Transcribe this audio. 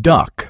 duck.